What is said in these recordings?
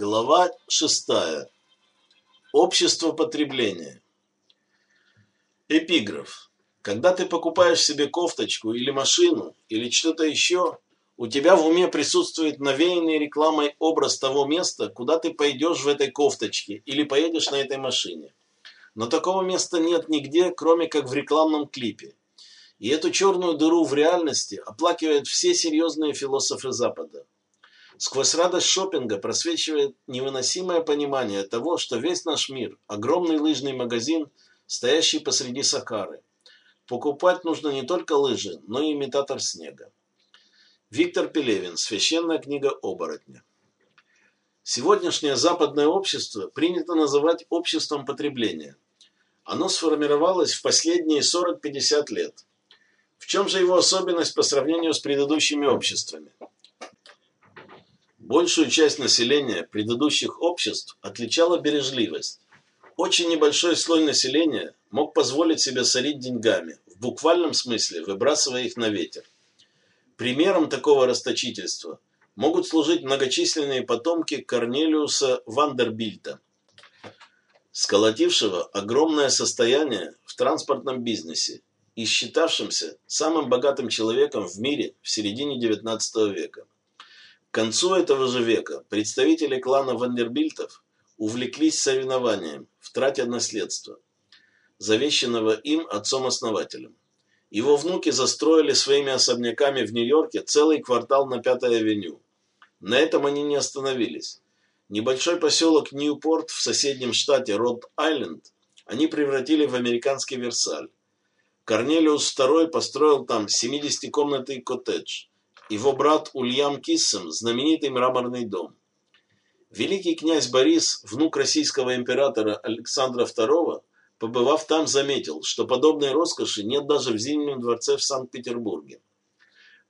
Глава шестая. Общество потребления. Эпиграф. Когда ты покупаешь себе кофточку или машину, или что-то еще, у тебя в уме присутствует навеянный рекламой образ того места, куда ты пойдешь в этой кофточке или поедешь на этой машине. Но такого места нет нигде, кроме как в рекламном клипе. И эту черную дыру в реальности оплакивают все серьезные философы Запада. Сквозь радость шопинга просвечивает невыносимое понимание того, что весь наш мир – огромный лыжный магазин, стоящий посреди Сахары. Покупать нужно не только лыжи, но и имитатор снега. Виктор Пелевин. Священная книга оборотня. Сегодняшнее западное общество принято называть обществом потребления. Оно сформировалось в последние 40-50 лет. В чем же его особенность по сравнению с предыдущими обществами? Большую часть населения предыдущих обществ отличала бережливость. Очень небольшой слой населения мог позволить себе сорить деньгами, в буквальном смысле выбрасывая их на ветер. Примером такого расточительства могут служить многочисленные потомки Корнелиуса Вандербильта, сколотившего огромное состояние в транспортном бизнесе и считавшимся самым богатым человеком в мире в середине XIX века. К концу этого же века представители клана Вандербильтов увлеклись соревнованием в трате наследства, завещанного им отцом-основателем. Его внуки застроили своими особняками в Нью-Йорке целый квартал на Пятой авеню. На этом они не остановились. Небольшой поселок Ньюпорт в соседнем штате Род-Айленд они превратили в американский Версаль. Корнелиус II построил там 70-комнатный коттедж – его брат Ульям Киссем – знаменитый мраморный дом. Великий князь Борис, внук российского императора Александра II, побывав там, заметил, что подобной роскоши нет даже в Зимнем дворце в Санкт-Петербурге.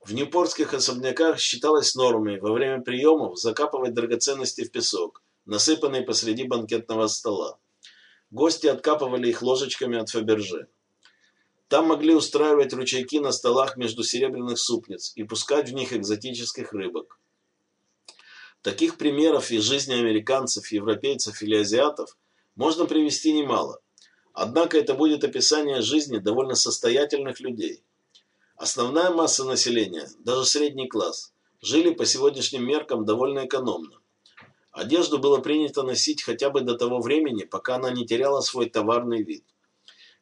В ньюпортских особняках считалось нормой во время приемов закапывать драгоценности в песок, насыпанный посреди банкетного стола. Гости откапывали их ложечками от Фаберже. Там могли устраивать ручейки на столах между серебряных супниц и пускать в них экзотических рыбок. Таких примеров из жизни американцев, европейцев или азиатов можно привести немало. Однако это будет описание жизни довольно состоятельных людей. Основная масса населения, даже средний класс, жили по сегодняшним меркам довольно экономно. Одежду было принято носить хотя бы до того времени, пока она не теряла свой товарный вид.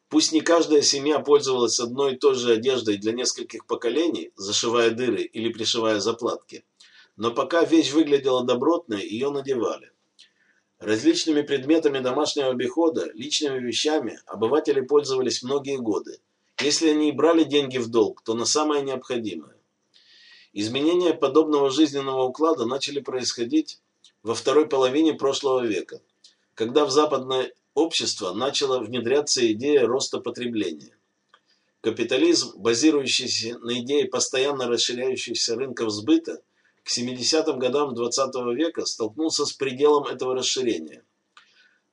Пусть не каждая семья пользовалась одной и той же одеждой для нескольких поколений, зашивая дыры или пришивая заплатки, но пока вещь выглядела добротно, ее надевали. Различными предметами домашнего обихода, личными вещами обыватели пользовались многие годы. Если они и брали деньги в долг, то на самое необходимое. Изменения подобного жизненного уклада начали происходить во второй половине прошлого века, когда в западной общества начала внедряться идея роста потребления. Капитализм, базирующийся на идее постоянно расширяющихся рынков сбыта, к 70-м годам XX -го века столкнулся с пределом этого расширения.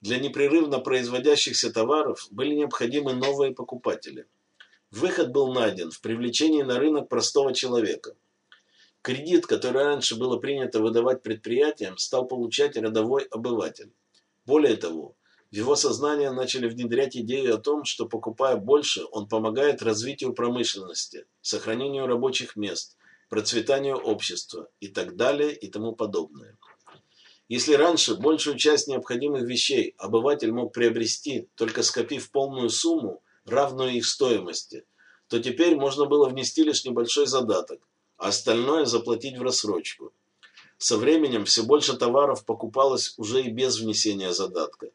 Для непрерывно производящихся товаров были необходимы новые покупатели. Выход был найден в привлечении на рынок простого человека. Кредит, который раньше было принято выдавать предприятиям, стал получать рядовой обыватель. Более того, в его сознание начали внедрять идею о том, что покупая больше, он помогает развитию промышленности, сохранению рабочих мест, процветанию общества и так далее и тому подобное. Если раньше большую часть необходимых вещей обыватель мог приобрести, только скопив полную сумму, равную их стоимости, то теперь можно было внести лишь небольшой задаток, а остальное заплатить в рассрочку. Со временем все больше товаров покупалось уже и без внесения задатка.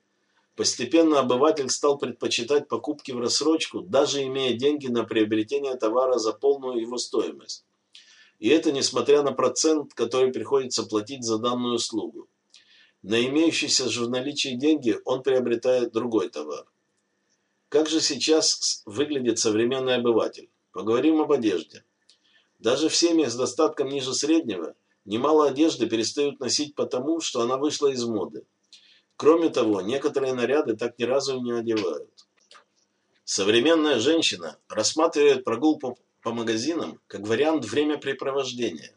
Постепенно обыватель стал предпочитать покупки в рассрочку, даже имея деньги на приобретение товара за полную его стоимость. И это несмотря на процент, который приходится платить за данную услугу. На имеющиеся же в наличии деньги он приобретает другой товар. Как же сейчас выглядит современный обыватель? Поговорим об одежде. Даже в семьях с достатком ниже среднего немало одежды перестают носить потому, что она вышла из моды. Кроме того, некоторые наряды так ни разу не одевают. Современная женщина рассматривает прогулку по магазинам как вариант времяпрепровождения,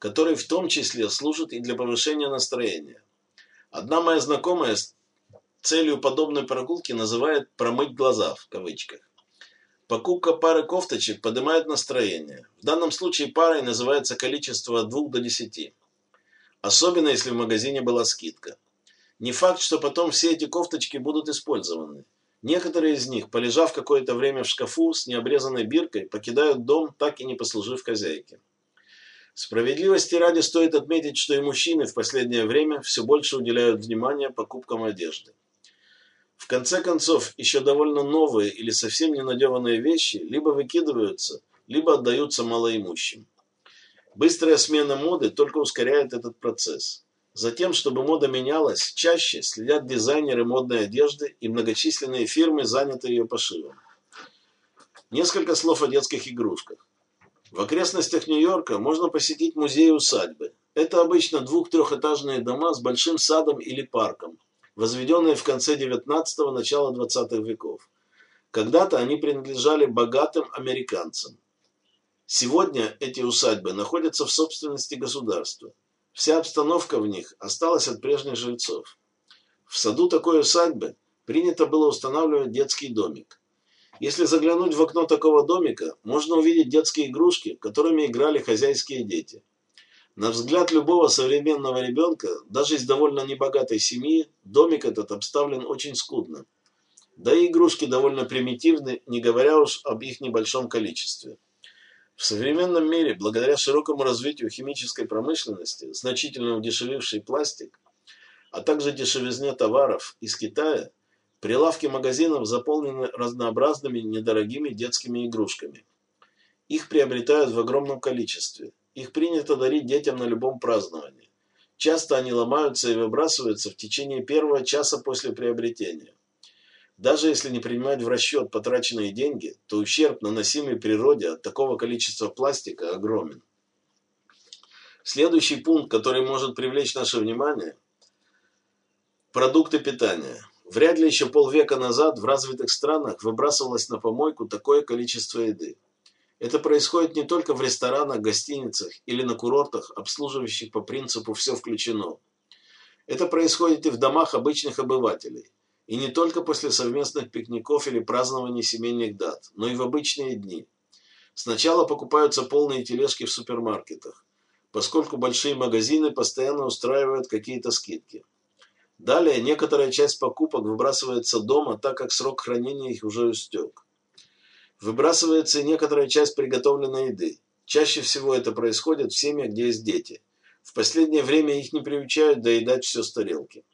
который в том числе служит и для повышения настроения. Одна моя знакомая целью подобной прогулки называет «промыть глаза» в кавычках. Покупка пары кофточек поднимает настроение. В данном случае парой называется количество от 2 до 10. Особенно если в магазине была скидка. Не факт, что потом все эти кофточки будут использованы. Некоторые из них, полежав какое-то время в шкафу с необрезанной биркой, покидают дом, так и не послужив хозяйке. Справедливости ради стоит отметить, что и мужчины в последнее время все больше уделяют внимание покупкам одежды. В конце концов, еще довольно новые или совсем ненадеванные вещи либо выкидываются, либо отдаются малоимущим. Быстрая смена моды только ускоряет этот процесс. Затем, чтобы мода менялась, чаще следят дизайнеры модной одежды и многочисленные фирмы, занятые ее пошивом. Несколько слов о детских игрушках. В окрестностях Нью-Йорка можно посетить музеи-усадьбы. Это обычно двух-трехэтажные дома с большим садом или парком, возведенные в конце XIX – начала XX веков. Когда-то они принадлежали богатым американцам. Сегодня эти усадьбы находятся в собственности государства. Вся обстановка в них осталась от прежних жильцов. В саду такой усадьбы принято было устанавливать детский домик. Если заглянуть в окно такого домика, можно увидеть детские игрушки, которыми играли хозяйские дети. На взгляд любого современного ребенка, даже из довольно небогатой семьи, домик этот обставлен очень скудно. Да и игрушки довольно примитивны, не говоря уж об их небольшом количестве. В современном мире, благодаря широкому развитию химической промышленности, значительно удешевивший пластик, а также дешевизне товаров из Китая, прилавки магазинов заполнены разнообразными недорогими детскими игрушками. Их приобретают в огромном количестве. Их принято дарить детям на любом праздновании. Часто они ломаются и выбрасываются в течение первого часа после приобретения. Даже если не принимать в расчет потраченные деньги, то ущерб, наносимый природе от такого количества пластика, огромен. Следующий пункт, который может привлечь наше внимание – продукты питания. Вряд ли еще полвека назад в развитых странах выбрасывалось на помойку такое количество еды. Это происходит не только в ресторанах, гостиницах или на курортах, обслуживающих по принципу «все включено». Это происходит и в домах обычных обывателей – и не только после совместных пикников или празднований семейных дат, но и в обычные дни. Сначала покупаются полные тележки в супермаркетах, поскольку большие магазины постоянно устраивают какие-то скидки. Далее некоторая часть покупок выбрасывается дома, так как срок хранения их уже истек. Выбрасывается и некоторая часть приготовленной еды. Чаще всего это происходит в семьях, где есть дети. В последнее время их не приучают доедать все с тарелки.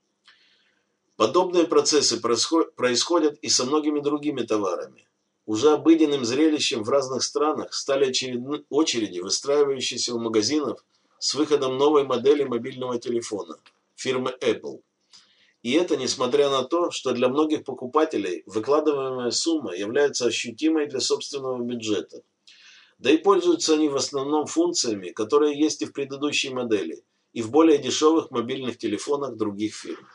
Подобные процессы происходят и со многими другими товарами. Уже обыденным зрелищем в разных странах стали очереди, выстраивающиеся у магазинов с выходом новой модели мобильного телефона фирмы Apple. И это несмотря на то, что для многих покупателей выкладываемая сумма является ощутимой для собственного бюджета. Да и пользуются они в основном функциями, которые есть и в предыдущей модели, и в более дешевых мобильных телефонах других фирм.